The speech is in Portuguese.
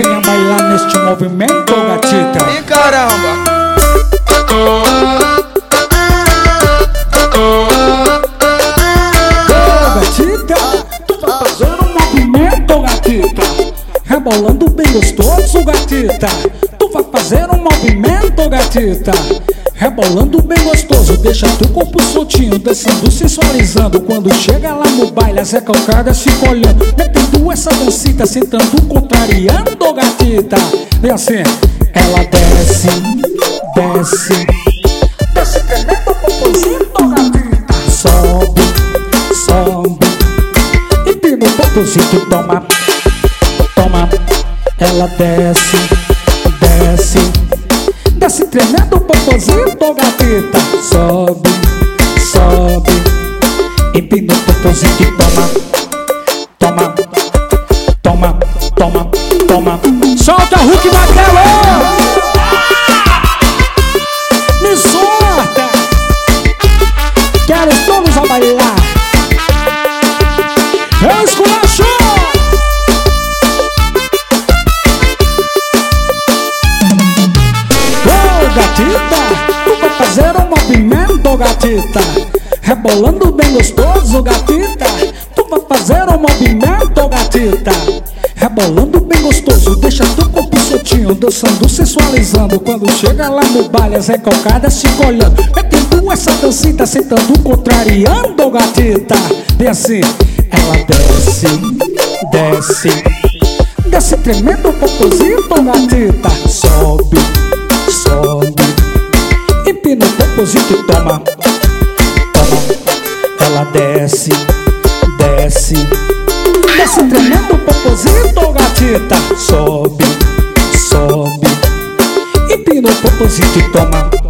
neste movimento, gatita. E caramba! Ô, gatita, tu vai fazer um movimento, gatita. Rebolando bem gostoso, gatita. Tu vai fazer um movimento, gatita. Rebolando bem gostoso, deixa teu corpo soltinho, descendo, sensualizando. Quando chega lá no baile, as recalcadas ficam olhando. Metendo essa dancita, sentando, contrariando, gatita. E assim, ela desce, desce, desce tremendo popozinho, gatita. Sobe, sobe, empina o popozinho, toma, toma. Ela desce, desce. Desce tremendo popozinho, gatita Sobe, sobe. Empina o popozinho e toma. Toma, toma, toma, toma. Solta Hulk Magrelo Me gatita, tu vai fazer um movimento, gatita. Rebolando bem gostoso, gatita. Tu vai fazer um movimento, gatita. Rebolando bem gostoso, deixa teu corpo soltinho Dançando, sensualizando. Quando chega lá no baile, as recalcadas se olhando Metendo essa dancita, sentando, contrariando, gatita. E assim, ela desce, desce. Desce tremendo popozinho, gatita. Sobe O e toma. Toma. Ela desce, desce. Desce tremendo popozinho, gatita. Sobe, sobe. Empina o popozinho toma Toma